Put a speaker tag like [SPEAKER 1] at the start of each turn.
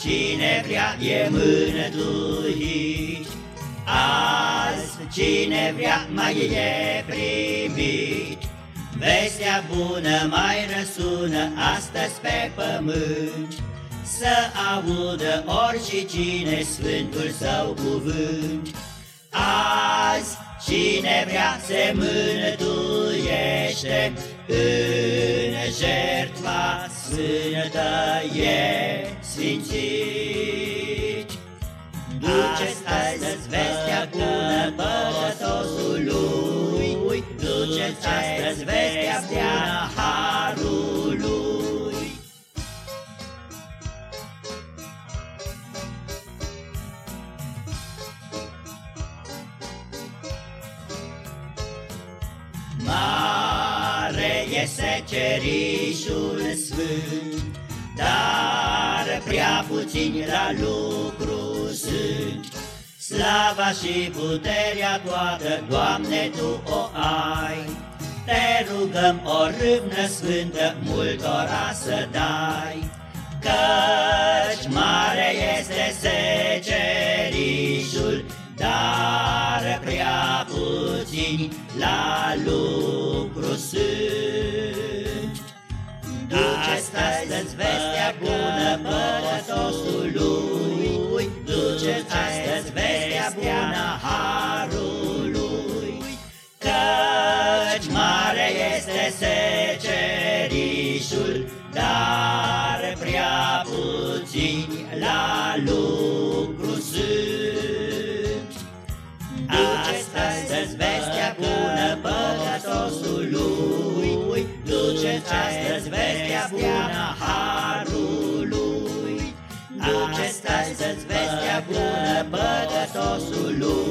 [SPEAKER 1] cine vrea e mânătuit, Azi cine vrea mai e primit. Vestea bună mai răsună astăzi pe pământ, Să audă oricine Sfântul Său cuvânt. Azi cine vrea se mânătuiește, În jertfa sfântă e sfințit. Duceți astăzi vestea bună păcătosului, Duceți astăzi vestea bună harului. Mare este cerișul sfânt, Dar prea puțini la lucru sunt. Slava și puterea toată, Doamne, Tu o ai, Te rugăm o râvnă sfântă, multora să dai, Căci mare este secerișul, Dar prea puțini la lucru sunt. Duceți astăzi vestea bună păcătosului, Duceți astăzi vestea bună harului, Căci mare este secerișul, Dar prea puțini la lucru sunt. Duceți astăzi vestea bună păcătosului, Duceți astăzi vestea bună harului, Duceți astăzi vestea bună păcătosului, Duceți